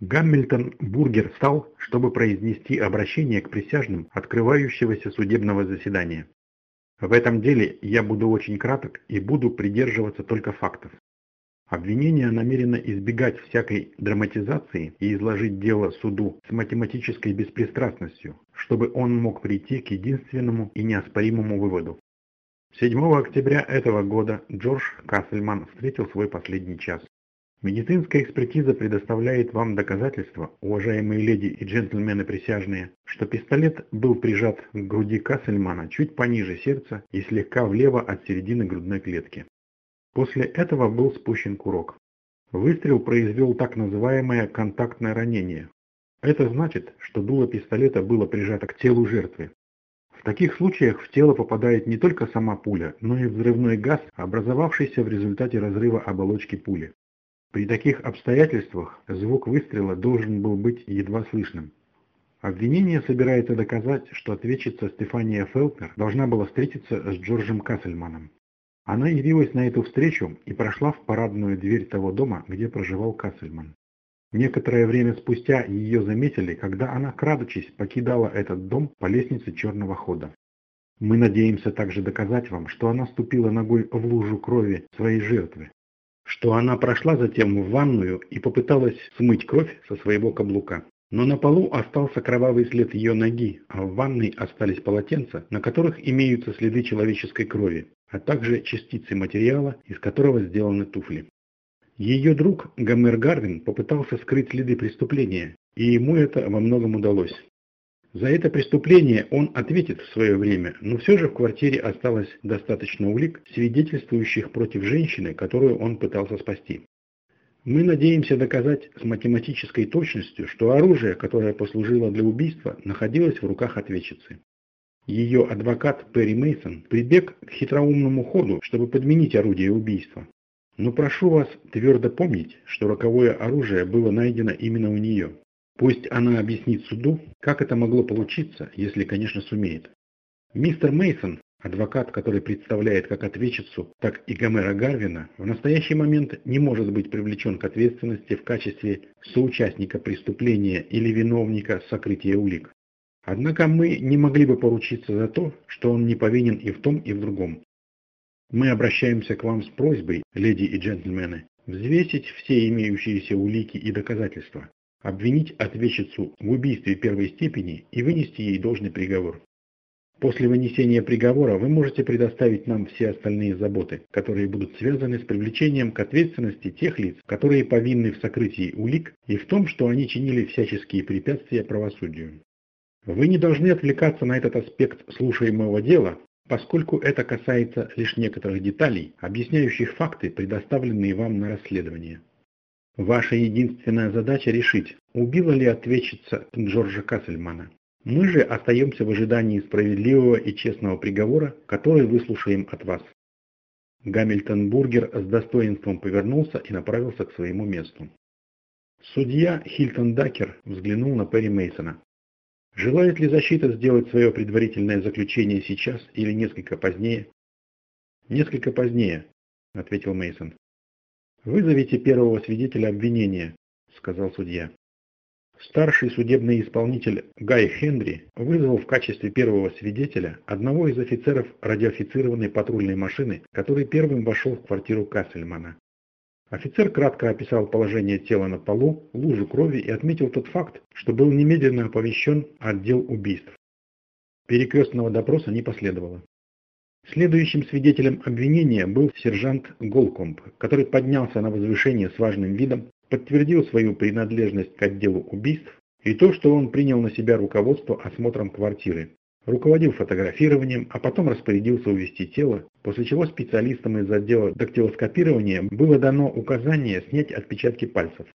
Гамильтон Бургер встал, чтобы произнести обращение к присяжным открывающегося судебного заседания. В этом деле я буду очень краток и буду придерживаться только фактов. Обвинение намерено избегать всякой драматизации и изложить дело суду с математической беспристрастностью, чтобы он мог прийти к единственному и неоспоримому выводу. 7 октября этого года Джордж Кассельман встретил свой последний час. Медицинская экспертиза предоставляет вам доказательства, уважаемые леди и джентльмены присяжные, что пистолет был прижат к груди Кассельмана чуть пониже сердца и слегка влево от середины грудной клетки. После этого был спущен курок. Выстрел произвел так называемое контактное ранение. Это значит, что дуло пистолета было прижато к телу жертвы. В таких случаях в тело попадает не только сама пуля, но и взрывной газ, образовавшийся в результате разрыва оболочки пули. При таких обстоятельствах звук выстрела должен был быть едва слышным. Обвинение собирается доказать, что ответчица Стефания Фелтнер должна была встретиться с Джорджем Кассельманом. Она явилась на эту встречу и прошла в парадную дверь того дома, где проживал Кассельман. Некоторое время спустя ее заметили, когда она, крадучись, покидала этот дом по лестнице черного хода. Мы надеемся также доказать вам, что она ступила ногой в лужу крови своей жертвы, что она прошла затем в ванную и попыталась смыть кровь со своего каблука. Но на полу остался кровавый след ее ноги, а в ванной остались полотенца, на которых имеются следы человеческой крови а также частицы материала, из которого сделаны туфли. Ее друг Гомер Гарвин попытался скрыть следы преступления, и ему это во многом удалось. За это преступление он ответит в свое время, но все же в квартире осталось достаточно улик, свидетельствующих против женщины, которую он пытался спасти. Мы надеемся доказать с математической точностью, что оружие, которое послужило для убийства, находилось в руках ответчицы. Ее адвокат Перри Мейсон прибег к хитроумному ходу, чтобы подменить орудие убийства. Но прошу вас твердо помнить, что роковое оружие было найдено именно у нее. Пусть она объяснит суду, как это могло получиться, если, конечно, сумеет. Мистер Мейсон, адвокат, который представляет как ответчицу, так и Гомера Гарвина, в настоящий момент не может быть привлечен к ответственности в качестве соучастника преступления или виновника сокрытия улик. Однако мы не могли бы поручиться за то, что он не повинен и в том, и в другом. Мы обращаемся к вам с просьбой, леди и джентльмены, взвесить все имеющиеся улики и доказательства, обвинить ответчицу в убийстве первой степени и вынести ей должный приговор. После вынесения приговора вы можете предоставить нам все остальные заботы, которые будут связаны с привлечением к ответственности тех лиц, которые повинны в сокрытии улик и в том, что они чинили всяческие препятствия правосудию. Вы не должны отвлекаться на этот аспект слушаемого дела, поскольку это касается лишь некоторых деталей, объясняющих факты, предоставленные вам на расследование. Ваша единственная задача решить, убила ли ответчица Джорджа Кассельмана. Мы же остаемся в ожидании справедливого и честного приговора, который выслушаем от вас. Гамильтон Бургер с достоинством повернулся и направился к своему месту. Судья Хильтон Дакер взглянул на Перри Мейсона. Желает ли защита сделать свое предварительное заключение сейчас или несколько позднее? Несколько позднее, ответил Мейсон. Вызовите первого свидетеля обвинения, сказал судья. Старший судебный исполнитель Гай Хенри вызвал в качестве первого свидетеля одного из офицеров радиофицированной патрульной машины, который первым вошел в квартиру Кассельмана. Офицер кратко описал положение тела на полу, лужу крови и отметил тот факт, что был немедленно оповещен отдел убийств. Перекрестного допроса не последовало. Следующим свидетелем обвинения был сержант Голкомб, который поднялся на возвышение с важным видом, подтвердил свою принадлежность к отделу убийств и то, что он принял на себя руководство осмотром квартиры руководил фотографированием, а потом распорядился увести тело, после чего специалистам из отдела дактилоскопирования было дано указание снять отпечатки пальцев.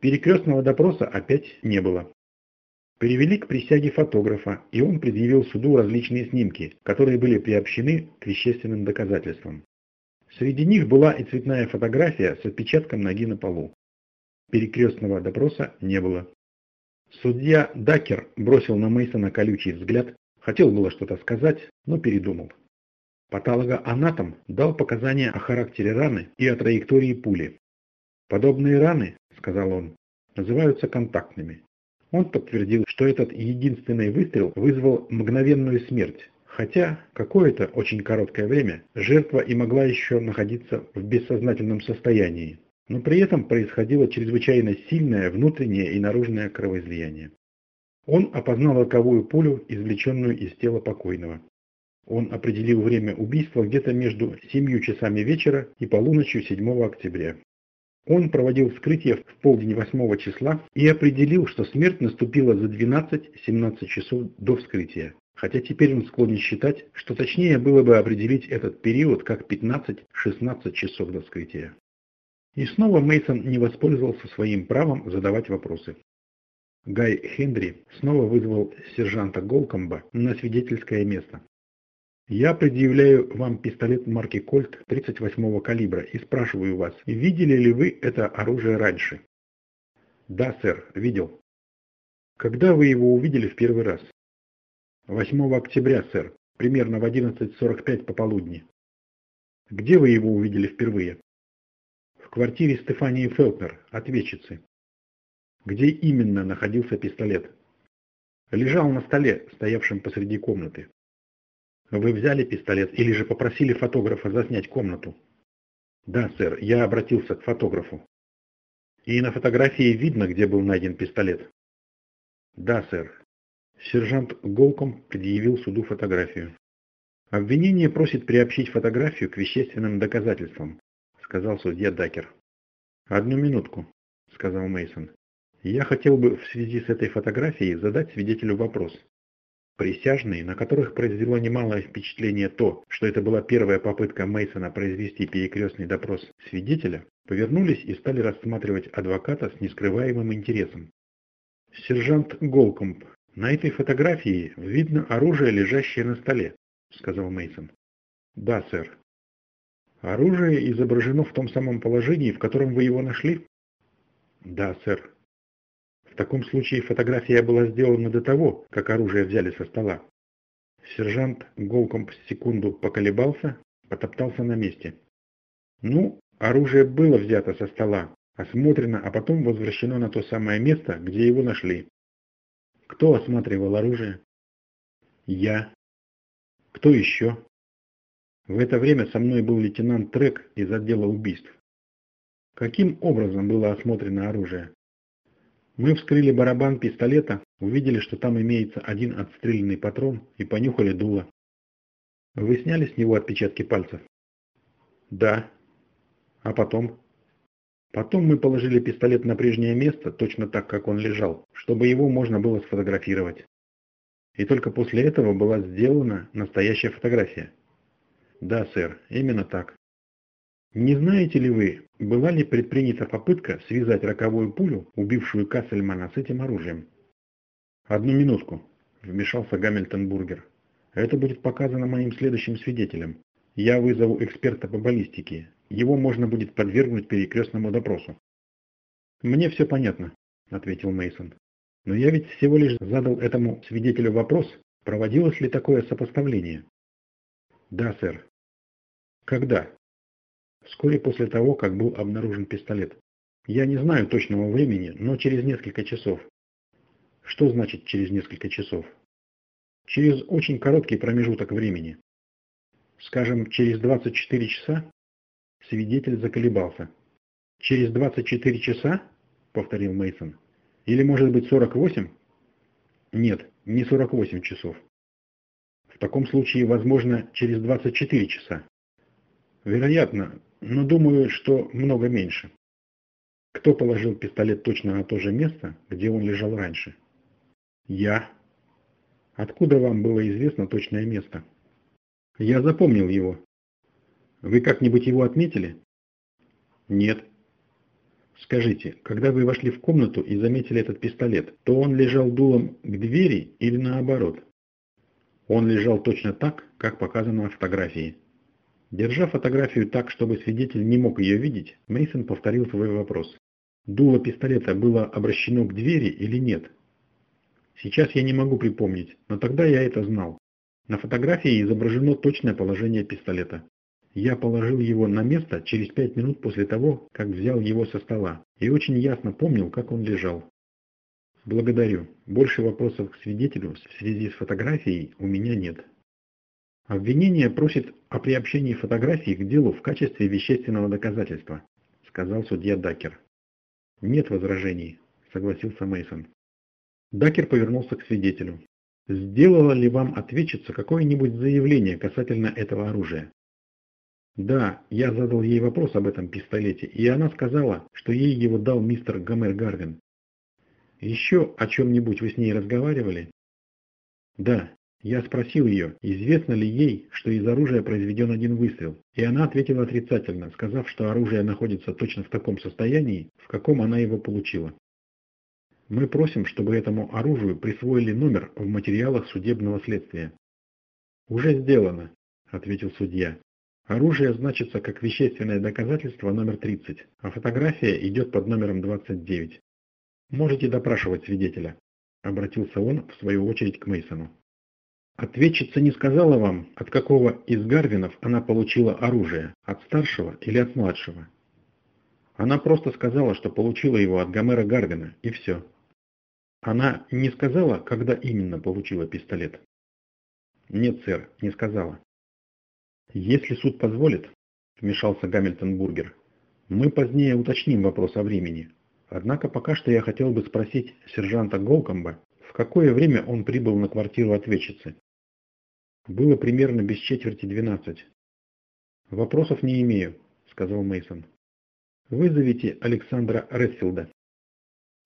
Перекрестного допроса опять не было. Перевели к присяге фотографа, и он предъявил суду различные снимки, которые были приобщены к вещественным доказательствам. Среди них была и цветная фотография с отпечатком ноги на полу. Перекрестного допроса не было. Судья Дакер бросил на Мейсона колючий взгляд Хотел было что-то сказать, но передумал. Патологоанатом дал показания о характере раны и о траектории пули. «Подобные раны, — сказал он, — называются контактными. Он подтвердил, что этот единственный выстрел вызвал мгновенную смерть, хотя какое-то очень короткое время жертва и могла еще находиться в бессознательном состоянии, но при этом происходило чрезвычайно сильное внутреннее и наружное кровоизлияние. Он опознал роковую пулю, извлеченную из тела покойного. Он определил время убийства где-то между 7 часами вечера и полуночью 7 октября. Он проводил вскрытие в полдень 8 числа и определил, что смерть наступила за 12-17 часов до вскрытия. Хотя теперь он склонен считать, что точнее было бы определить этот период как 15-16 часов до вскрытия. И снова Мейсон не воспользовался своим правом задавать вопросы. Гай Хенри снова вызвал сержанта Голкомба на свидетельское место. Я предъявляю вам пистолет марки Кольт 38-го калибра и спрашиваю вас, видели ли вы это оружие раньше? Да, сэр, видел. Когда вы его увидели в первый раз? 8 октября, сэр, примерно в 11.45 пополудни. Где вы его увидели впервые? В квартире Стефании Фелкнер, ответчицы. Где именно находился пистолет? Лежал на столе, стоявшем посреди комнаты. Вы взяли пистолет или же попросили фотографа заснять комнату? Да, сэр, я обратился к фотографу. И на фотографии видно, где был найден пистолет? Да, сэр. Сержант Голком предъявил суду фотографию. Обвинение просит приобщить фотографию к вещественным доказательствам, сказал судья Дакер. Одну минутку, сказал Мейсон. Я хотел бы в связи с этой фотографией задать свидетелю вопрос. Присяжные, на которых произвело немалое впечатление то, что это была первая попытка Мейсона произвести перекрестный допрос свидетеля, повернулись и стали рассматривать адвоката с нескрываемым интересом. «Сержант Голкомб, на этой фотографии видно оружие, лежащее на столе», — сказал Мейсон. «Да, сэр». «Оружие изображено в том самом положении, в котором вы его нашли?» «Да, сэр». В таком случае фотография была сделана до того, как оружие взяли со стола. Сержант Голкомп секунду поколебался, потоптался на месте. Ну, оружие было взято со стола, осмотрено, а потом возвращено на то самое место, где его нашли. Кто осматривал оружие? Я. Кто еще? В это время со мной был лейтенант Трек из отдела убийств. Каким образом было осмотрено оружие? Мы вскрыли барабан пистолета, увидели, что там имеется один отстрелянный патрон и понюхали дуло. Вы сняли с него отпечатки пальцев? Да. А потом? Потом мы положили пистолет на прежнее место, точно так, как он лежал, чтобы его можно было сфотографировать. И только после этого была сделана настоящая фотография. Да, сэр, именно так. Не знаете ли вы, была ли предпринята попытка связать роковую пулю, убившую Кассельмана, с этим оружием? Одну минутку, вмешался Гамильтон Бургер. Это будет показано моим следующим свидетелем. Я вызову эксперта по баллистике. Его можно будет подвергнуть перекрестному допросу. Мне все понятно, ответил Мейсон. Но я ведь всего лишь задал этому свидетелю вопрос, проводилось ли такое сопоставление. Да, сэр. Когда? Вскоре после того, как был обнаружен пистолет. Я не знаю точного времени, но через несколько часов. Что значит через несколько часов? Через очень короткий промежуток времени. Скажем, через 24 часа? Свидетель заколебался. Через 24 часа? Повторил Мейсон. Или может быть 48? Нет, не 48 часов. В таком случае, возможно, через 24 часа. Вероятно, но думаю, что много меньше. Кто положил пистолет точно на то же место, где он лежал раньше? Я. Откуда вам было известно точное место? Я запомнил его. Вы как-нибудь его отметили? Нет. Скажите, когда вы вошли в комнату и заметили этот пистолет, то он лежал дулом к двери или наоборот? Он лежал точно так, как показано на фотографии. Держа фотографию так, чтобы свидетель не мог ее видеть, Мейсон повторил свой вопрос. Дуло пистолета было обращено к двери или нет? Сейчас я не могу припомнить, но тогда я это знал. На фотографии изображено точное положение пистолета. Я положил его на место через пять минут после того, как взял его со стола, и очень ясно помнил, как он лежал. Благодарю. Больше вопросов к свидетелю в связи с фотографией у меня нет. Обвинение просит о приобщении фотографии к делу в качестве вещественного доказательства, сказал судья Дакер. Нет возражений, согласился Мейсон. Дакер повернулся к свидетелю. Сделала ли вам ответчица какое-нибудь заявление касательно этого оружия? Да, я задал ей вопрос об этом пистолете, и она сказала, что ей его дал мистер Гомер Гарвин. Еще о чем-нибудь вы с ней разговаривали? Да, я спросил ее, известно ли ей, что из оружия произведен один выстрел, и она ответила отрицательно, сказав, что оружие находится точно в таком состоянии, в каком она его получила. Мы просим, чтобы этому оружию присвоили номер в материалах судебного следствия. Уже сделано, ответил судья. Оружие значится как вещественное доказательство номер 30, а фотография идет под номером 29. Можете допрашивать свидетеля, обратился он в свою очередь к Мейсону. Ответчица не сказала вам, от какого из Гарвинов она получила оружие, от старшего или от младшего? Она просто сказала, что получила его от Гомера Гарвина, и все. Она не сказала, когда именно получила пистолет? Нет, сэр, не сказала. «Если суд позволит», – вмешался Гамильтон Бургер, – «мы позднее уточним вопрос о времени. Однако пока что я хотел бы спросить сержанта Голкомба, в какое время он прибыл на квартиру ответчицы?» «Было примерно без четверти двенадцать». «Вопросов не имею», – сказал Мейсон. «Вызовите Александра Редфилда».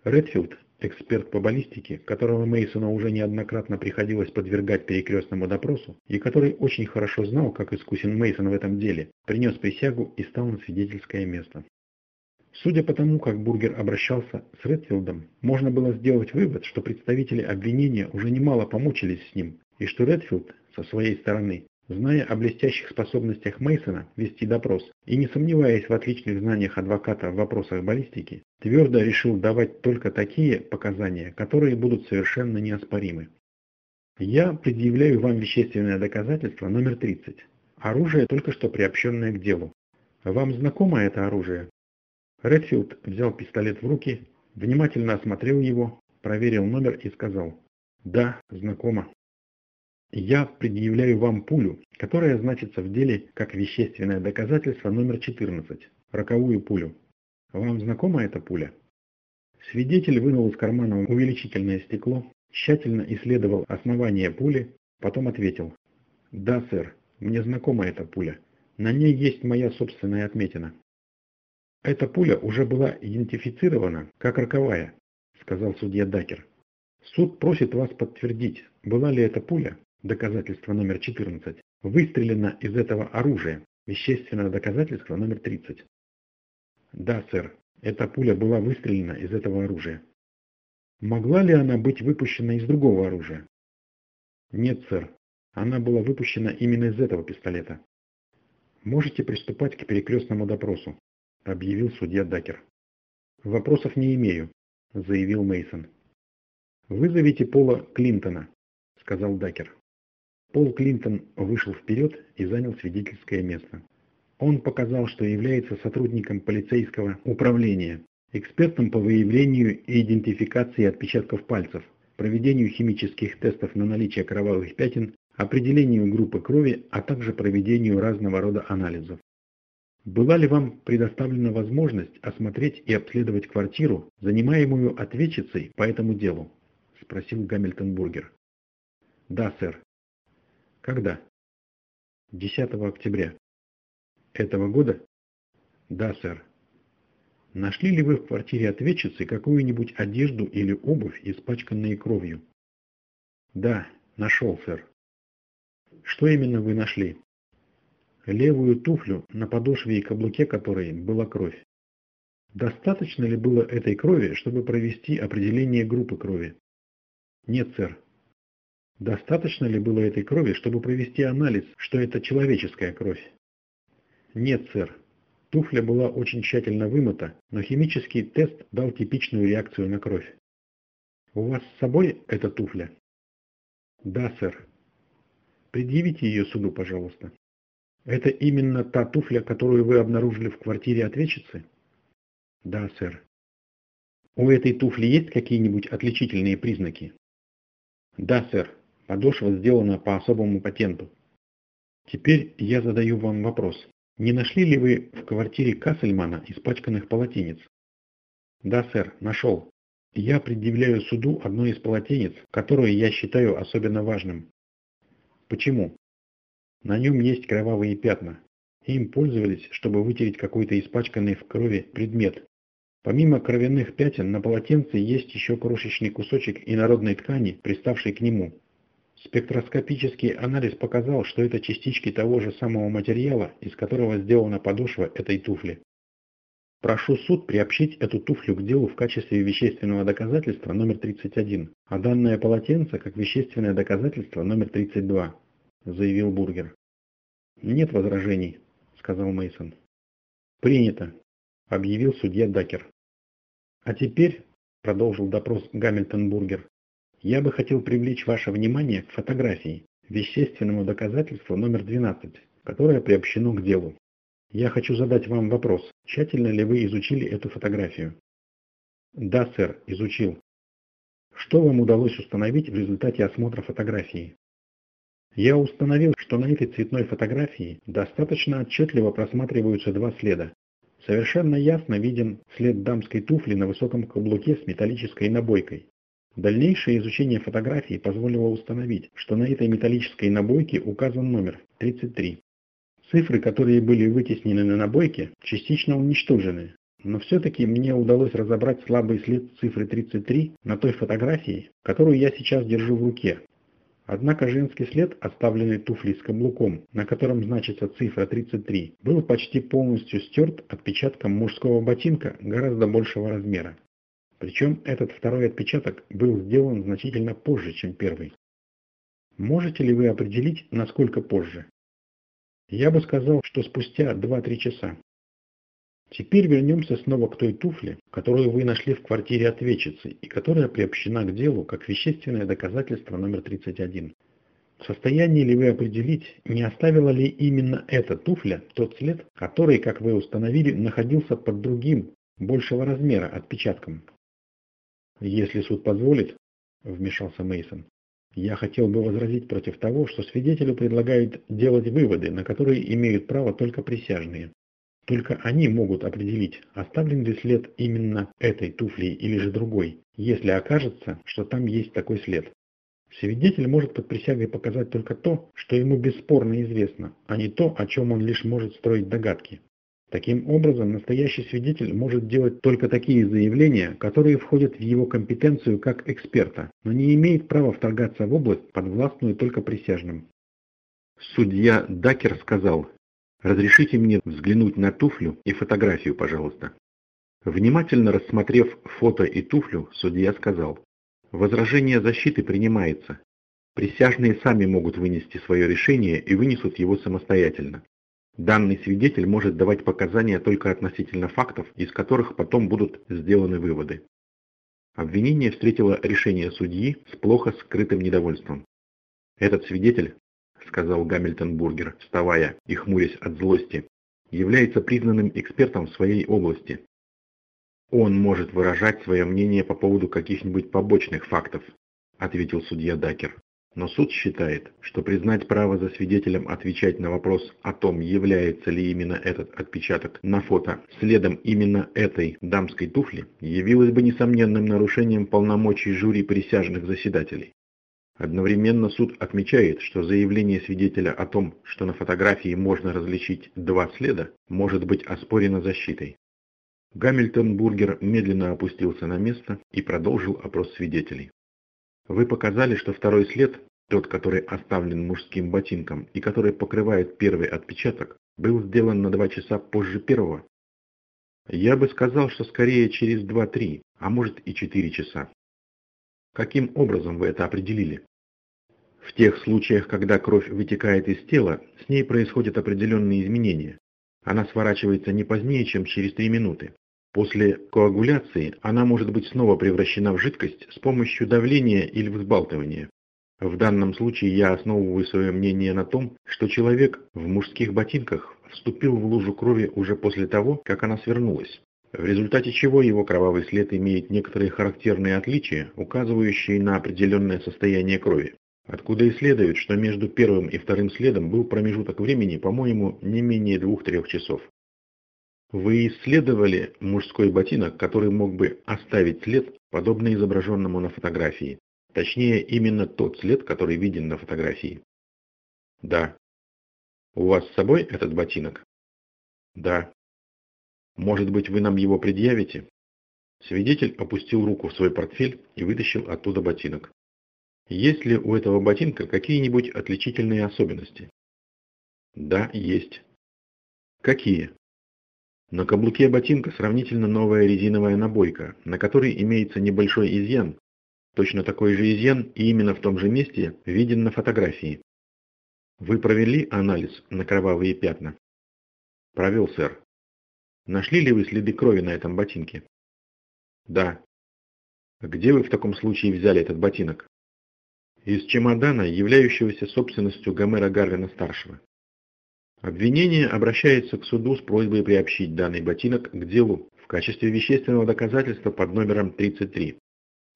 Редфилд эксперт по баллистике, которого Мейсону уже неоднократно приходилось подвергать перекрестному допросу, и который очень хорошо знал, как искусен Мейсон в этом деле, принес присягу и стал на свидетельское место. Судя по тому, как Бургер обращался с Редфилдом, можно было сделать вывод, что представители обвинения уже немало помучились с ним, и что Редфилд, со своей стороны, Зная о блестящих способностях Мейсона вести допрос и не сомневаясь в отличных знаниях адвоката в вопросах баллистики, твердо решил давать только такие показания, которые будут совершенно неоспоримы. Я предъявляю вам вещественное доказательство номер 30. Оружие, только что приобщенное к делу. Вам знакомо это оружие? Редфилд взял пистолет в руки, внимательно осмотрел его, проверил номер и сказал «Да, знакомо». Я предъявляю вам пулю, которая значится в деле как вещественное доказательство номер 14, роковую пулю. Вам знакома эта пуля? Свидетель вынул из кармана увеличительное стекло, тщательно исследовал основание пули, потом ответил. Да, сэр, мне знакома эта пуля. На ней есть моя собственная отметина. Эта пуля уже была идентифицирована как роковая, сказал судья Дакер. Суд просит вас подтвердить, была ли эта пуля доказательство номер 14, выстрелено из этого оружия, вещественное доказательство номер 30. Да, сэр, эта пуля была выстрелена из этого оружия. Могла ли она быть выпущена из другого оружия? Нет, сэр, она была выпущена именно из этого пистолета. Можете приступать к перекрестному допросу, объявил судья Дакер. Вопросов не имею, заявил Мейсон. Вызовите Пола Клинтона, сказал Дакер. Пол Клинтон вышел вперед и занял свидетельское место. Он показал, что является сотрудником полицейского управления, экспертом по выявлению и идентификации отпечатков пальцев, проведению химических тестов на наличие кровавых пятен, определению группы крови, а также проведению разного рода анализов. Была ли вам предоставлена возможность осмотреть и обследовать квартиру, занимаемую ответчицей по этому делу? Спросил Гамильтон Бургер. Да, сэр. Когда? 10 октября. Этого года? Да, сэр. Нашли ли вы в квартире ответчицы какую-нибудь одежду или обувь, испачканные кровью? Да, нашел, сэр. Что именно вы нашли? Левую туфлю, на подошве и каблуке которой была кровь. Достаточно ли было этой крови, чтобы провести определение группы крови? Нет, сэр. Достаточно ли было этой крови, чтобы провести анализ, что это человеческая кровь? Нет, сэр. Туфля была очень тщательно вымыта, но химический тест дал типичную реакцию на кровь. У вас с собой эта туфля? Да, сэр. Предъявите ее суду, пожалуйста. Это именно та туфля, которую вы обнаружили в квартире ответчицы? Да, сэр. У этой туфли есть какие-нибудь отличительные признаки? Да, сэр. Подошва сделана по особому патенту. Теперь я задаю вам вопрос. Не нашли ли вы в квартире Кассельмана испачканных полотенец? Да, сэр, нашел. Я предъявляю суду одно из полотенец, которое я считаю особенно важным. Почему? На нем есть кровавые пятна. Им пользовались, чтобы вытереть какой-то испачканный в крови предмет. Помимо кровяных пятен на полотенце есть еще крошечный кусочек инородной ткани, приставший к нему. Спектроскопический анализ показал, что это частички того же самого материала, из которого сделана подошва этой туфли. Прошу суд приобщить эту туфлю к делу в качестве вещественного доказательства номер 31, а данное полотенце как вещественное доказательство номер 32, заявил Бургер. Нет возражений, сказал Мейсон. Принято, объявил судья Дакер. А теперь, продолжил допрос Гамильтон Бургер, я бы хотел привлечь ваше внимание к фотографии, вещественному доказательству номер 12, которое приобщено к делу. Я хочу задать вам вопрос. Тщательно ли вы изучили эту фотографию? Да, сэр, изучил. Что вам удалось установить в результате осмотра фотографии? Я установил, что на этой цветной фотографии достаточно отчетливо просматриваются два следа. Совершенно ясно виден след дамской туфли на высоком каблуке с металлической набойкой. Дальнейшее изучение фотографии позволило установить, что на этой металлической набойке указан номер 33. Цифры, которые были вытеснены на набойке, частично уничтожены, но все-таки мне удалось разобрать слабый след цифры 33 на той фотографии, которую я сейчас держу в руке. Однако женский след, оставленный туфлей с каблуком, на котором значится цифра 33, был почти полностью стерт отпечатком мужского ботинка гораздо большего размера. Причем этот второй отпечаток был сделан значительно позже, чем первый. Можете ли вы определить, насколько позже? Я бы сказал, что спустя 2-3 часа. Теперь вернемся снова к той туфле, которую вы нашли в квартире ответчицы и которая приобщена к делу как вещественное доказательство номер 31. В состоянии ли вы определить, не оставила ли именно эта туфля тот след, который, как вы установили, находился под другим, большего размера отпечатком? Если суд позволит, вмешался Мейсон, я хотел бы возразить против того, что свидетелю предлагают делать выводы, на которые имеют право только присяжные. Только они могут определить, оставлен ли след именно этой туфли или же другой, если окажется, что там есть такой след. Свидетель может под присягой показать только то, что ему бесспорно известно, а не то, о чем он лишь может строить догадки. Таким образом, настоящий свидетель может делать только такие заявления, которые входят в его компетенцию как эксперта, но не имеет права вторгаться в область, подвластную только присяжным. Судья Дакер сказал, «Разрешите мне взглянуть на туфлю и фотографию, пожалуйста». Внимательно рассмотрев фото и туфлю, судья сказал, «Возражение защиты принимается. Присяжные сами могут вынести свое решение и вынесут его самостоятельно. Данный свидетель может давать показания только относительно фактов, из которых потом будут сделаны выводы. Обвинение встретило решение судьи с плохо скрытым недовольством. «Этот свидетель», — сказал Гамильтон Бургер, вставая и хмурясь от злости, является признанным экспертом в своей области. Он может выражать свое мнение по поводу каких-нибудь побочных фактов, ответил судья Дакер. Но суд считает, что признать право за свидетелем отвечать на вопрос о том, является ли именно этот отпечаток на фото следом именно этой дамской туфли, явилось бы несомненным нарушением полномочий жюри присяжных заседателей. Одновременно суд отмечает, что заявление свидетеля о том, что на фотографии можно различить два следа, может быть оспорено защитой. Гамильтон Бургер медленно опустился на место и продолжил опрос свидетелей. Вы показали, что второй след, тот, который оставлен мужским ботинком и который покрывает первый отпечаток, был сделан на два часа позже первого. Я бы сказал, что скорее через 2-3, а может и 4 часа. Каким образом вы это определили? В тех случаях, когда кровь вытекает из тела, с ней происходят определенные изменения. Она сворачивается не позднее, чем через 3 минуты. После коагуляции она может быть снова превращена в жидкость с помощью давления или взбалтывания. В данном случае я основываю свое мнение на том, что человек в мужских ботинках вступил в лужу крови уже после того, как она свернулась, в результате чего его кровавый след имеет некоторые характерные отличия, указывающие на определенное состояние крови. Откуда и следует, что между первым и вторым следом был промежуток времени, по-моему, не менее двух-трех часов. Вы исследовали мужской ботинок, который мог бы оставить след, подобный изображенному на фотографии. Точнее, именно тот след, который виден на фотографии. Да. У вас с собой этот ботинок? Да. Может быть, вы нам его предъявите? Свидетель опустил руку в свой портфель и вытащил оттуда ботинок. Есть ли у этого ботинка какие-нибудь отличительные особенности? Да, есть. Какие? На каблуке ботинка сравнительно новая резиновая набойка, на которой имеется небольшой изъян. Точно такой же изъян и именно в том же месте виден на фотографии. Вы провели анализ на кровавые пятна? Провел, сэр. Нашли ли вы следы крови на этом ботинке? Да. Где вы в таком случае взяли этот ботинок? Из чемодана, являющегося собственностью Гомера Гарвина-старшего. Обвинение обращается к суду с просьбой приобщить данный ботинок к делу в качестве вещественного доказательства под номером 33.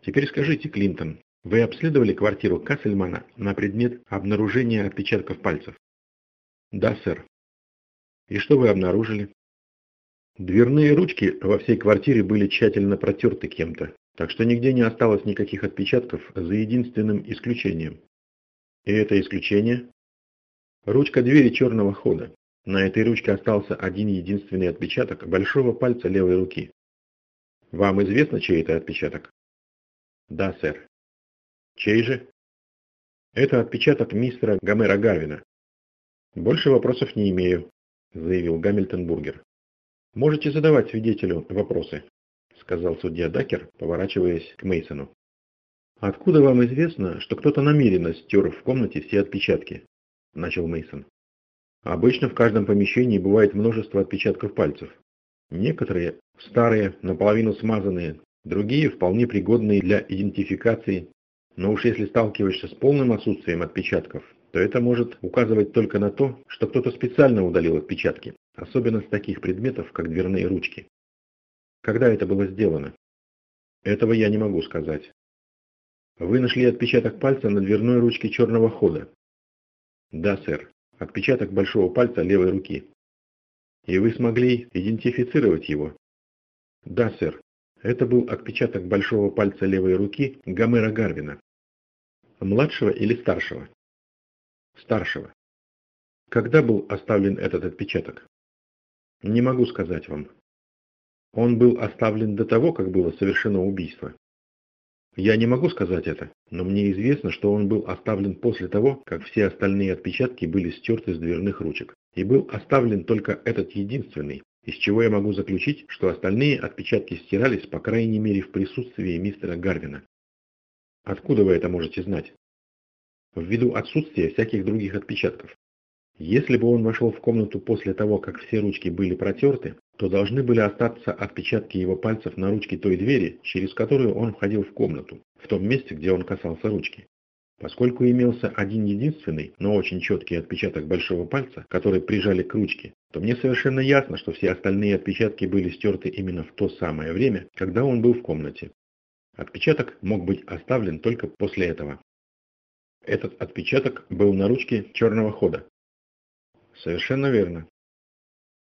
Теперь скажите, Клинтон, вы обследовали квартиру Кассельмана на предмет обнаружения отпечатков пальцев? Да, сэр. И что вы обнаружили? Дверные ручки во всей квартире были тщательно протерты кем-то, так что нигде не осталось никаких отпечатков за единственным исключением. И это исключение? Ручка двери черного хода. На этой ручке остался один единственный отпечаток большого пальца левой руки. Вам известно, чей это отпечаток? Да, сэр. Чей же? Это отпечаток мистера Гомера Гарвина. Больше вопросов не имею, заявил Гамильтон Бургер. Можете задавать свидетелю вопросы, сказал судья Дакер, поворачиваясь к Мейсону. Откуда вам известно, что кто-то намеренно стер в комнате все отпечатки? – начал Мейсон. Обычно в каждом помещении бывает множество отпечатков пальцев. Некоторые старые, наполовину смазанные, другие вполне пригодные для идентификации. Но уж если сталкиваешься с полным отсутствием отпечатков, то это может указывать только на то, что кто-то специально удалил отпечатки, особенно с таких предметов, как дверные ручки. Когда это было сделано? Этого я не могу сказать. Вы нашли отпечаток пальца на дверной ручке черного хода, да, сэр. Отпечаток большого пальца левой руки. И вы смогли идентифицировать его? Да, сэр. Это был отпечаток большого пальца левой руки Гомера Гарвина. Младшего или старшего? Старшего. Когда был оставлен этот отпечаток? Не могу сказать вам. Он был оставлен до того, как было совершено убийство. Я не могу сказать это, но мне известно, что он был оставлен после того, как все остальные отпечатки были стерты с дверных ручек. И был оставлен только этот единственный, из чего я могу заключить, что остальные отпечатки стирались, по крайней мере, в присутствии мистера Гарвина. Откуда вы это можете знать? Ввиду отсутствия всяких других отпечатков. Если бы он вошел в комнату после того, как все ручки были протерты, то должны были остаться отпечатки его пальцев на ручке той двери, через которую он входил в комнату, в том месте, где он касался ручки. Поскольку имелся один единственный, но очень четкий отпечаток большого пальца, который прижали к ручке, то мне совершенно ясно, что все остальные отпечатки были стерты именно в то самое время, когда он был в комнате. Отпечаток мог быть оставлен только после этого. Этот отпечаток был на ручке черного хода, Совершенно верно.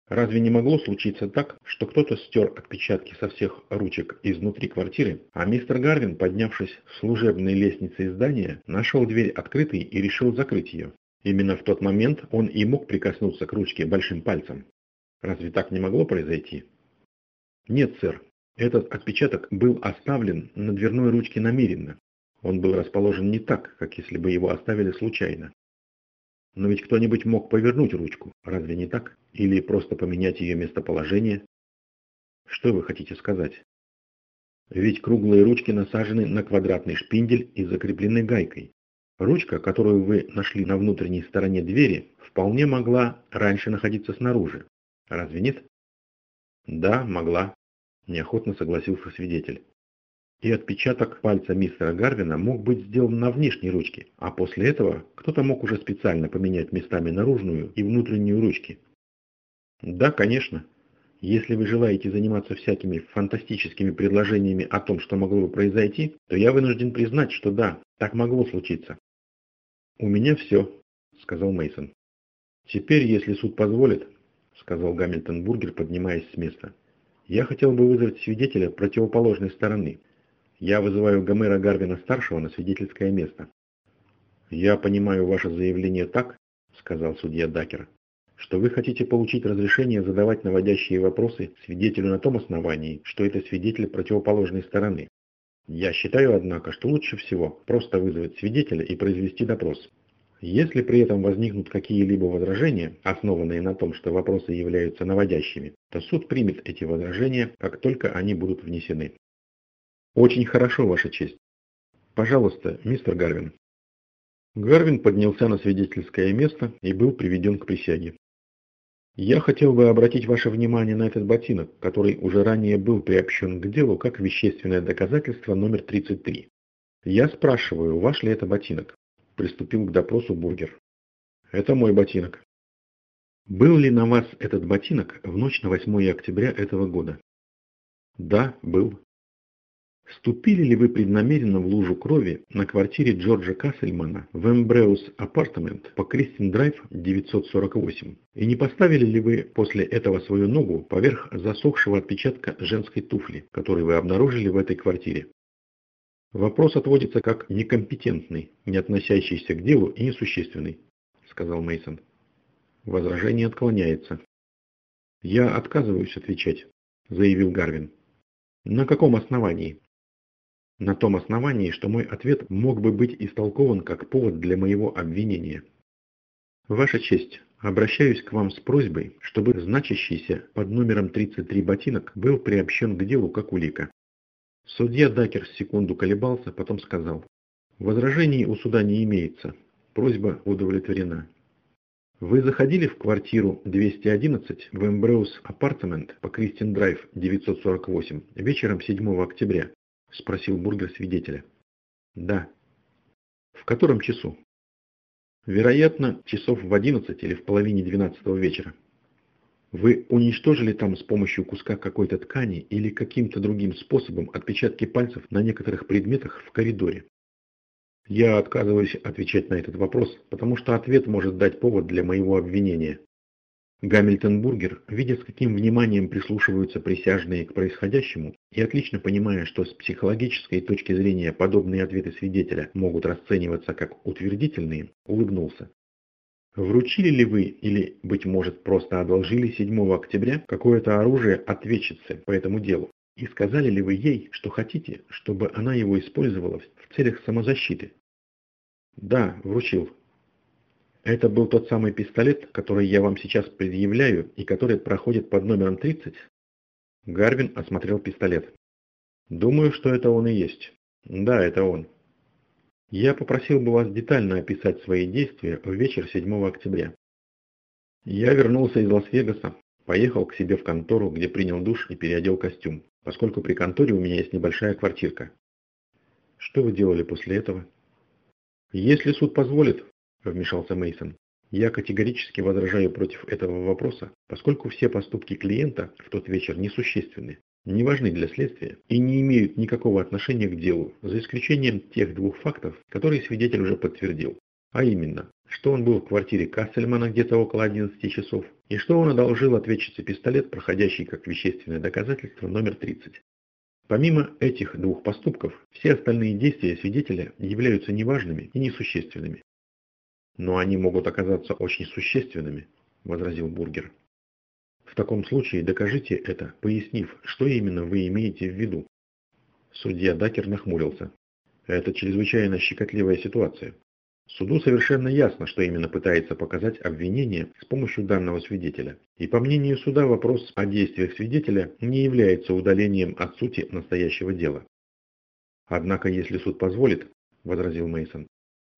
Разве не могло случиться так, что кто-то стер отпечатки со всех ручек изнутри квартиры, а мистер Гарвин, поднявшись служебной лестницы здания, нашел дверь открытой и решил закрыть ее? Именно в тот момент он и мог прикоснуться к ручке большим пальцем. Разве так не могло произойти? Нет, сэр. Этот отпечаток был оставлен на дверной ручке намеренно. Он был расположен не так, как если бы его оставили случайно. Но ведь кто-нибудь мог повернуть ручку, разве не так? Или просто поменять ее местоположение? Что вы хотите сказать? Ведь круглые ручки насажены на квадратный шпиндель и закреплены гайкой. Ручка, которую вы нашли на внутренней стороне двери, вполне могла раньше находиться снаружи. Разве нет? Да, могла, неохотно согласился свидетель. И отпечаток пальца мистера Гарвина мог быть сделан на внешней ручке, а после этого кто-то мог уже специально поменять местами наружную и внутреннюю ручки. Да, конечно. Если вы желаете заниматься всякими фантастическими предложениями о том, что могло бы произойти, то я вынужден признать, что да, так могло случиться. У меня все, сказал Мейсон. Теперь, если суд позволит, сказал Гамильтон Бургер, поднимаясь с места, я хотел бы вызвать свидетеля противоположной стороны. Я вызываю Гомера Гарвина-старшего на свидетельское место. «Я понимаю ваше заявление так, — сказал судья Дакер, — что вы хотите получить разрешение задавать наводящие вопросы свидетелю на том основании, что это свидетель противоположной стороны. Я считаю, однако, что лучше всего просто вызвать свидетеля и произвести допрос. Если при этом возникнут какие-либо возражения, основанные на том, что вопросы являются наводящими, то суд примет эти возражения, как только они будут внесены. Очень хорошо, Ваша честь. Пожалуйста, мистер Гарвин. Гарвин поднялся на свидетельское место и был приведен к присяге. Я хотел бы обратить ваше внимание на этот ботинок, который уже ранее был приобщен к делу как вещественное доказательство номер 33. Я спрашиваю, ваш ли это ботинок? Приступил к допросу Бургер. Это мой ботинок. Был ли на вас этот ботинок в ночь на 8 октября этого года? Да, был. Ступили ли вы преднамеренно в лужу крови на квартире Джорджа Кассельмана в Эмбреус Апартамент по Кристин Драйв 948? И не поставили ли вы после этого свою ногу поверх засохшего отпечатка женской туфли, который вы обнаружили в этой квартире? Вопрос отводится как некомпетентный, не относящийся к делу и несущественный, сказал Мейсон. Возражение отклоняется. Я отказываюсь отвечать, заявил Гарвин. На каком основании? На том основании, что мой ответ мог бы быть истолкован как повод для моего обвинения. Ваша честь, обращаюсь к вам с просьбой, чтобы значащийся под номером 33 ботинок был приобщен к делу как улика. Судья Дакер секунду колебался, потом сказал, возражений у суда не имеется, просьба удовлетворена. Вы заходили в квартиру 211 в Эмбреус Апартамент по Кристин Драйв 948 вечером 7 октября – спросил Бургер свидетеля. «Да». «В котором часу?» «Вероятно, часов в одиннадцать или в половине двенадцатого вечера». «Вы уничтожили там с помощью куска какой-то ткани или каким-то другим способом отпечатки пальцев на некоторых предметах в коридоре?» Я отказываюсь отвечать на этот вопрос, потому что ответ может дать повод для моего обвинения. Гамильтон Бургер, видя с каким вниманием прислушиваются присяжные к происходящему и отлично понимая, что с психологической точки зрения подобные ответы свидетеля могут расцениваться как утвердительные, улыбнулся. Вручили ли вы или, быть может, просто одолжили 7 октября какое-то оружие ответчице по этому делу? И сказали ли вы ей, что хотите, чтобы она его использовала в целях самозащиты? Да, вручил, это был тот самый пистолет, который я вам сейчас предъявляю и который проходит под номером 30? Гарвин осмотрел пистолет. Думаю, что это он и есть. Да, это он. Я попросил бы вас детально описать свои действия в вечер 7 октября. Я вернулся из Лас-Вегаса, поехал к себе в контору, где принял душ и переодел костюм, поскольку при конторе у меня есть небольшая квартирка. Что вы делали после этого? Если суд позволит, вмешался Мейсон. Я категорически возражаю против этого вопроса, поскольку все поступки клиента в тот вечер несущественны, не важны для следствия и не имеют никакого отношения к делу, за исключением тех двух фактов, которые свидетель уже подтвердил. А именно, что он был в квартире Кассельмана где-то около 11 часов, и что он одолжил ответчице пистолет, проходящий как вещественное доказательство номер 30. Помимо этих двух поступков, все остальные действия свидетеля являются неважными и несущественными. «Но они могут оказаться очень существенными», – возразил Бургер. «В таком случае докажите это, пояснив, что именно вы имеете в виду». Судья Дакер нахмурился. «Это чрезвычайно щекотливая ситуация. Суду совершенно ясно, что именно пытается показать обвинение с помощью данного свидетеля. И по мнению суда вопрос о действиях свидетеля не является удалением от сути настоящего дела. Однако, если суд позволит, возразил Мейсон,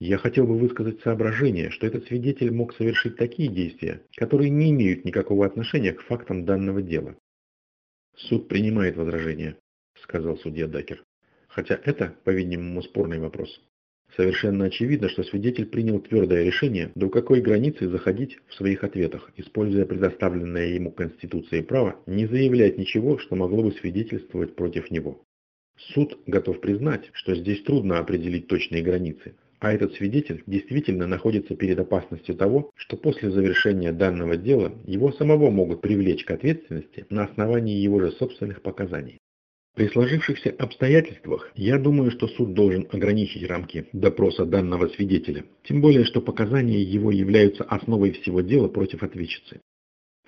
я хотел бы высказать соображение, что этот свидетель мог совершить такие действия, которые не имеют никакого отношения к фактам данного дела. «Суд принимает возражение», – сказал судья Дакер. хотя это, по-видимому, спорный вопрос. Совершенно очевидно, что свидетель принял твердое решение, до какой границы заходить в своих ответах, используя предоставленное ему Конституцией право не заявлять ничего, что могло бы свидетельствовать против него. Суд готов признать, что здесь трудно определить точные границы, а этот свидетель действительно находится перед опасностью того, что после завершения данного дела его самого могут привлечь к ответственности на основании его же собственных показаний. При сложившихся обстоятельствах я думаю, что суд должен ограничить рамки допроса данного свидетеля, тем более что показания его являются основой всего дела против ответчицы.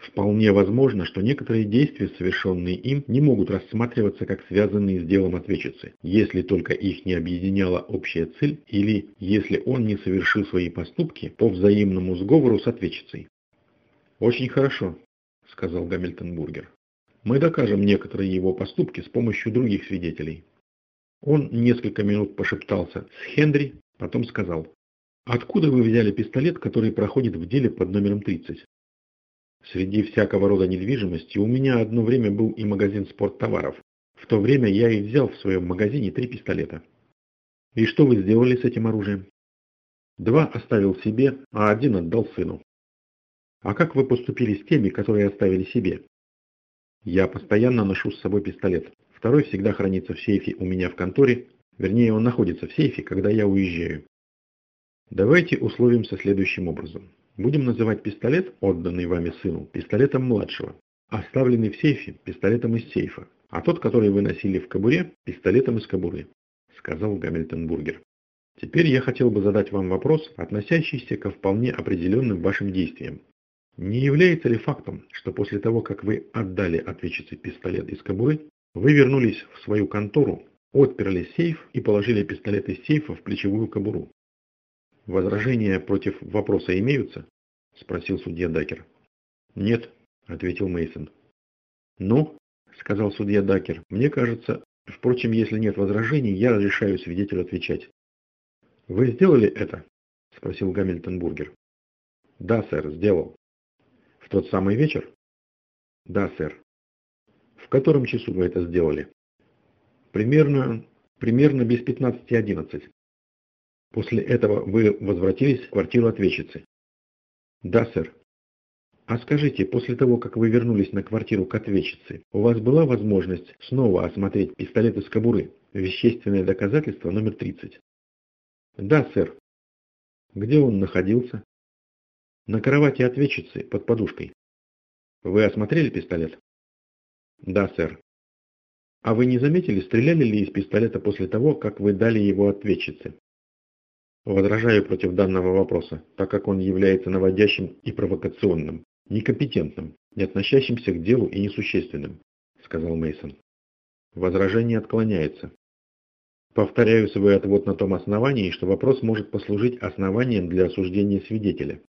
Вполне возможно, что некоторые действия, совершенные им, не могут рассматриваться как связанные с делом ответчицы, если только их не объединяла общая цель или если он не совершил свои поступки по взаимному сговору с ответчицей. «Очень хорошо», — сказал Гамильтон Бургер. Мы докажем некоторые его поступки с помощью других свидетелей. Он несколько минут пошептался с Хенри, потом сказал, «Откуда вы взяли пистолет, который проходит в деле под номером 30?» «Среди всякого рода недвижимости у меня одно время был и магазин спорттоваров. В то время я и взял в своем магазине три пистолета». «И что вы сделали с этим оружием?» «Два оставил себе, а один отдал сыну». «А как вы поступили с теми, которые оставили себе?» Я постоянно ношу с собой пистолет. Второй всегда хранится в сейфе у меня в конторе, вернее он находится в сейфе, когда я уезжаю. Давайте условимся следующим образом. Будем называть пистолет, отданный вами сыну, пистолетом младшего, оставленный в сейфе пистолетом из сейфа, а тот, который вы носили в кобуре, пистолетом из кобуры, сказал Гамильтон Бургер. Теперь я хотел бы задать вам вопрос, относящийся ко вполне определенным вашим действиям. Не является ли фактом, что после того, как вы отдали ответчице пистолет из кобуры, вы вернулись в свою контору, отперли сейф и положили пистолет из сейфа в плечевую кобуру? Возражения против вопроса имеются? Спросил судья Дакер. Нет, ответил Мейсон. Ну, сказал судья Дакер, мне кажется, впрочем, если нет возражений, я разрешаю свидетелю отвечать. Вы сделали это? Спросил Гамильтон Бургер. Да, сэр, сделал тот самый вечер? Да, сэр. В котором часу вы это сделали? Примерно, примерно без 15.11. После этого вы возвратились в квартиру ответчицы? Да, сэр. А скажите, после того, как вы вернулись на квартиру к ответчице, у вас была возможность снова осмотреть пистолет из кобуры, вещественное доказательство номер 30? Да, сэр. Где он находился? На кровати ответчицы под подушкой. Вы осмотрели пистолет? Да, сэр. А вы не заметили, стреляли ли из пистолета после того, как вы дали его ответчице? Возражаю против данного вопроса, так как он является наводящим и провокационным, некомпетентным, не относящимся к делу и несущественным, сказал Мейсон. Возражение отклоняется. Повторяю свой отвод на том основании, что вопрос может послужить основанием для осуждения свидетеля.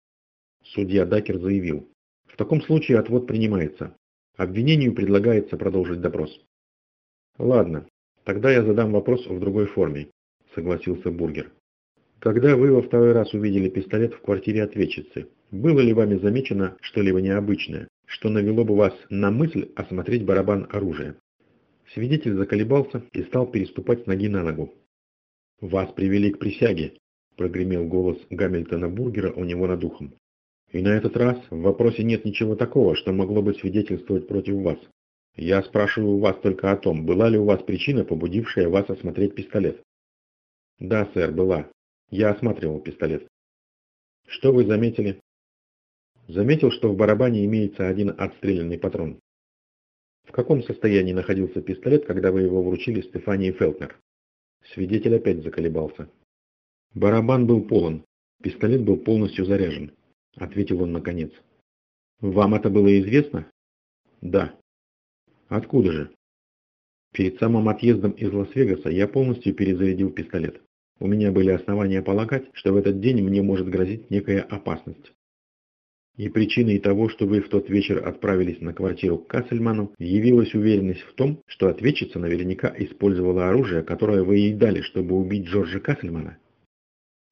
Судья Дакер заявил. В таком случае отвод принимается. Обвинению предлагается продолжить допрос. Ладно, тогда я задам вопрос в другой форме, согласился Бургер. Когда вы во второй раз увидели пистолет в квартире ответчицы, было ли вами замечено что-либо необычное, что навело бы вас на мысль осмотреть барабан оружия? Свидетель заколебался и стал переступать с ноги на ногу. «Вас привели к присяге», – прогремел голос Гамильтона Бургера у него над ухом. И на этот раз в вопросе нет ничего такого, что могло бы свидетельствовать против вас. Я спрашиваю вас только о том, была ли у вас причина, побудившая вас осмотреть пистолет. Да, сэр, была. Я осматривал пистолет. Что вы заметили? Заметил, что в барабане имеется один отстрелянный патрон. В каком состоянии находился пистолет, когда вы его вручили Стефании Фелтнер? Свидетель опять заколебался. Барабан был полон. Пистолет был полностью заряжен. — ответил он наконец. «Вам это было известно?» «Да». «Откуда же?» «Перед самым отъездом из Лас-Вегаса я полностью перезарядил пистолет. У меня были основания полагать, что в этот день мне может грозить некая опасность. И причиной того, что вы в тот вечер отправились на квартиру к Кассельману, явилась уверенность в том, что ответчица наверняка использовала оружие, которое вы ей дали, чтобы убить Джорджа Кассельмана.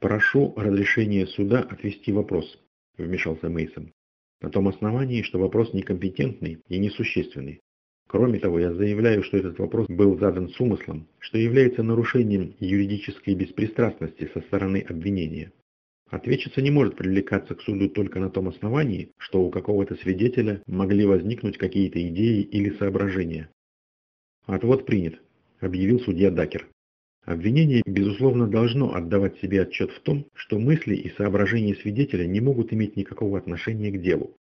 Прошу разрешения суда отвести вопрос вмешался Мейсон. На том основании, что вопрос некомпетентный и несущественный. Кроме того, я заявляю, что этот вопрос был задан с умыслом, что является нарушением юридической беспристрастности со стороны обвинения. Ответчица не может привлекаться к суду только на том основании, что у какого-то свидетеля могли возникнуть какие-то идеи или соображения. «Отвод принят», – объявил судья Дакер. Обвинение, безусловно, должно отдавать себе отчет в том, что мысли и соображения свидетеля не могут иметь никакого отношения к делу.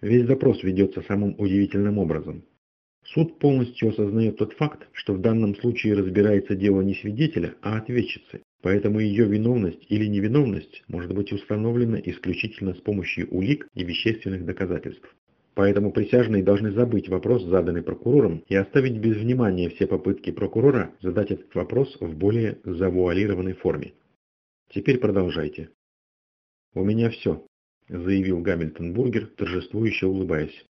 Весь допрос ведется самым удивительным образом. Суд полностью осознает тот факт, что в данном случае разбирается дело не свидетеля, а ответчицы, поэтому ее виновность или невиновность может быть установлена исключительно с помощью улик и вещественных доказательств. Поэтому присяжные должны забыть вопрос, заданный прокурором, и оставить без внимания все попытки прокурора задать этот вопрос в более завуалированной форме. Теперь продолжайте. «У меня все», – заявил Гамильтон Бургер, торжествующе улыбаясь.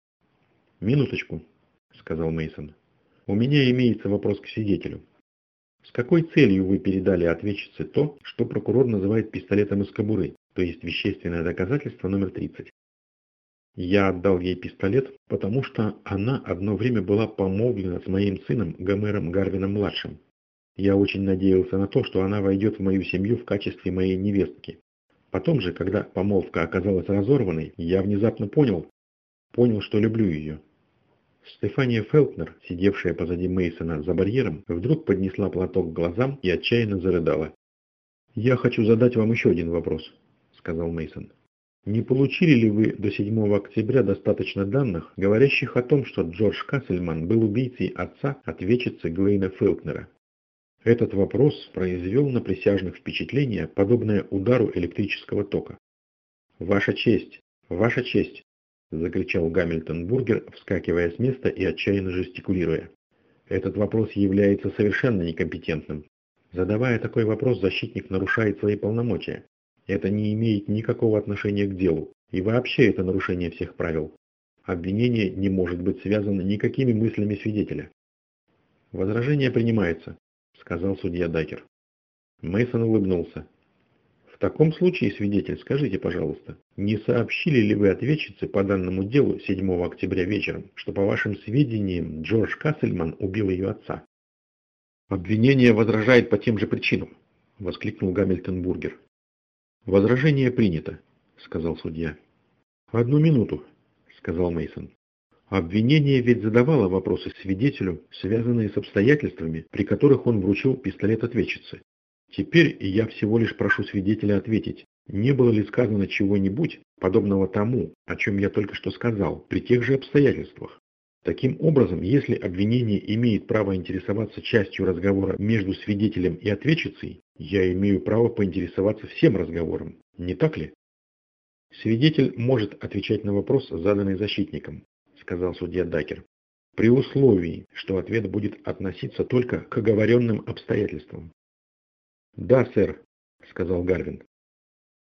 «Минуточку», — сказал Мейсон. У меня имеется вопрос к свидетелю. С какой целью вы передали ответчице то, что прокурор называет пистолетом из кобуры, то есть вещественное доказательство номер 30? Я отдал ей пистолет, потому что она одно время была помолвлена с моим сыном Гомером Гарвином-младшим. Я очень надеялся на то, что она войдет в мою семью в качестве моей невестки. Потом же, когда помолвка оказалась разорванной, я внезапно понял, понял, что люблю ее. Стефания Фелтнер, сидевшая позади Мейсона за барьером, вдруг поднесла платок к глазам и отчаянно зарыдала. «Я хочу задать вам еще один вопрос», — сказал Мейсон. «Не получили ли вы до 7 октября достаточно данных, говорящих о том, что Джордж Кассельман был убийцей отца ответчицы Глейна Фелтнера?» Этот вопрос произвел на присяжных впечатление, подобное удару электрического тока. «Ваша честь! Ваша честь!» Закричал Гамильтон Бургер, вскакивая с места и отчаянно жестикулируя. Этот вопрос является совершенно некомпетентным. Задавая такой вопрос, защитник нарушает свои полномочия. Это не имеет никакого отношения к делу, и вообще это нарушение всех правил. Обвинение не может быть связано никакими мыслями свидетеля. «Возражение принимается», — сказал судья Дайкер. Мейсон улыбнулся. В таком случае, свидетель, скажите, пожалуйста, не сообщили ли вы ответчице по данному делу 7 октября вечером, что по вашим сведениям Джордж Кассельман убил ее отца? Обвинение возражает по тем же причинам, воскликнул Гамильтон Бургер. Возражение принято, сказал судья. Одну минуту, сказал Мейсон. Обвинение ведь задавало вопросы свидетелю, связанные с обстоятельствами, при которых он вручил пистолет ответчице. Теперь я всего лишь прошу свидетеля ответить, не было ли сказано чего-нибудь, подобного тому, о чем я только что сказал, при тех же обстоятельствах. Таким образом, если обвинение имеет право интересоваться частью разговора между свидетелем и ответчицей, я имею право поинтересоваться всем разговором, не так ли? Свидетель может отвечать на вопрос, заданный защитником, сказал судья Дакер, при условии, что ответ будет относиться только к оговоренным обстоятельствам. «Да, сэр», — сказал Гарвин.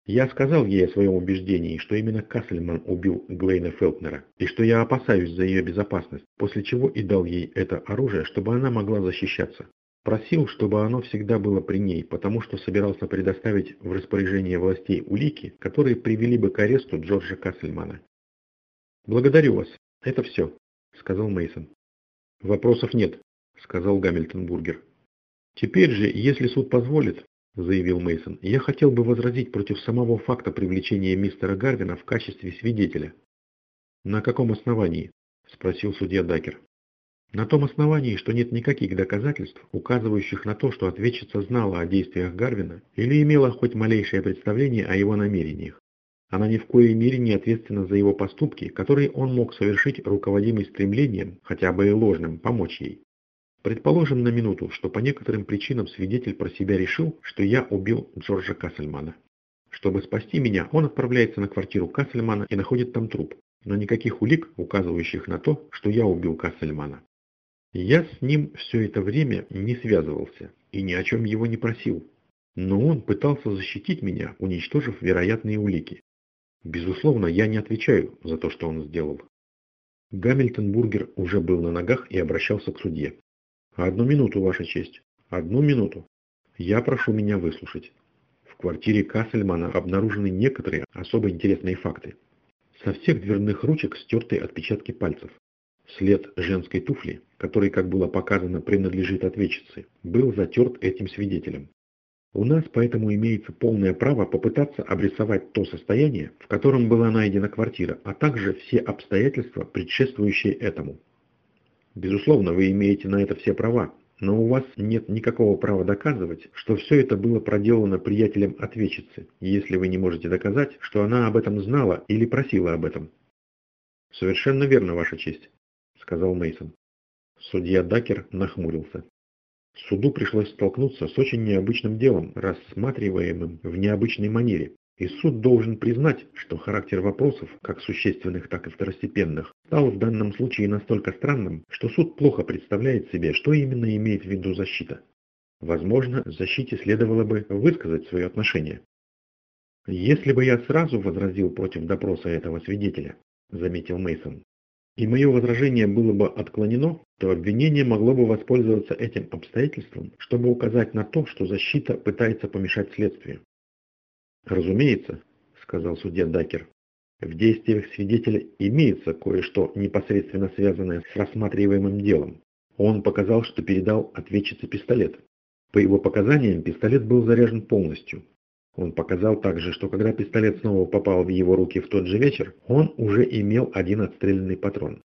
Я сказал ей о своем убеждении, что именно Кассельман убил Глейна Фелтнера, и что я опасаюсь за ее безопасность, после чего и дал ей это оружие, чтобы она могла защищаться. Просил, чтобы оно всегда было при ней, потому что собирался предоставить в распоряжение властей улики, которые привели бы к аресту Джорджа Кассельмана. «Благодарю вас. Это все», — сказал Мейсон. «Вопросов нет», — сказал Гамильтон Бургер. Теперь же, если суд позволит, заявил Мейсон, я хотел бы возразить против самого факта привлечения мистера Гарвина в качестве свидетеля. На каком основании? спросил судья Дакер. На том основании, что нет никаких доказательств, указывающих на то, что ответчица знала о действиях Гарвина или имела хоть малейшее представление о его намерениях. Она ни в коей мере не ответственна за его поступки, которые он мог совершить руководимый стремлением, хотя бы и ложным, помочь ей. Предположим на минуту, что по некоторым причинам свидетель про себя решил, что я убил Джорджа Кассельмана. Чтобы спасти меня, он отправляется на квартиру Кассельмана и находит там труп, но никаких улик, указывающих на то, что я убил Кассельмана. Я с ним все это время не связывался и ни о чем его не просил. Но он пытался защитить меня, уничтожив вероятные улики. Безусловно, я не отвечаю за то, что он сделал. Гамильтон Бургер уже был на ногах и обращался к судье. Одну минуту, Ваша честь. Одну минуту. Я прошу меня выслушать. В квартире Кассельмана обнаружены некоторые особо интересные факты. Со всех дверных ручек стерты отпечатки пальцев. След женской туфли, который, как было показано, принадлежит ответчице, был затерт этим свидетелем. У нас поэтому имеется полное право попытаться обрисовать то состояние, в котором была найдена квартира, а также все обстоятельства, предшествующие этому. Безусловно, вы имеете на это все права, но у вас нет никакого права доказывать, что все это было проделано приятелем ответчицы, если вы не можете доказать, что она об этом знала или просила об этом. Совершенно верно, Ваша честь, сказал Мейсон. Судья Дакер нахмурился. Суду пришлось столкнуться с очень необычным делом, рассматриваемым в необычной манере. И суд должен признать, что характер вопросов, как существенных, так и второстепенных, стал в данном случае настолько странным, что суд плохо представляет себе, что именно имеет в виду защита. Возможно, защите следовало бы высказать свое отношение. «Если бы я сразу возразил против допроса этого свидетеля», – заметил Мейсон, и мое возражение было бы отклонено, то обвинение могло бы воспользоваться этим обстоятельством, чтобы указать на то, что защита пытается помешать следствию. «Разумеется», — сказал судья Дакер, — «в действиях свидетеля имеется кое-что непосредственно связанное с рассматриваемым делом. Он показал, что передал ответчице пистолет. По его показаниям, пистолет был заряжен полностью, он показал также, что когда пистолет снова попал в его руки в тот же вечер, он уже имел один отстрелянный патрон.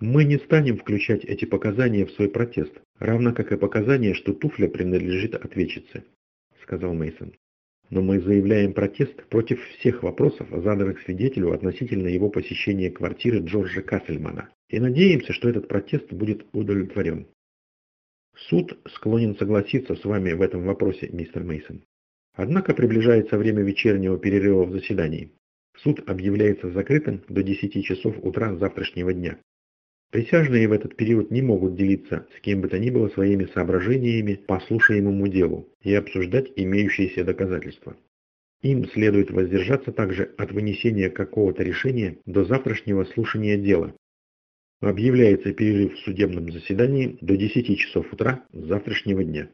Мы не станем включать эти показания в свой протест, равно как и показания, что туфля принадлежит ответчице, сказал Мейсон. Но мы заявляем протест против всех вопросов, заданных свидетелю относительно его посещения квартиры Джорджа Кассельмана, и надеемся, что этот протест будет удовлетворен. Суд склонен согласиться с вами в этом вопросе, мистер Мейсон. Однако приближается время вечернего перерыва в заседании. Суд объявляется закрытым до 10 часов утра завтрашнего дня. Присяжные в этот период не могут делиться с кем бы то ни было своими соображениями по слушаемому делу и обсуждать имеющиеся доказательства. Им следует воздержаться также от вынесения какого-то решения до завтрашнего слушания дела. Объявляется перерыв в судебном заседании до 10 часов утра завтрашнего дня.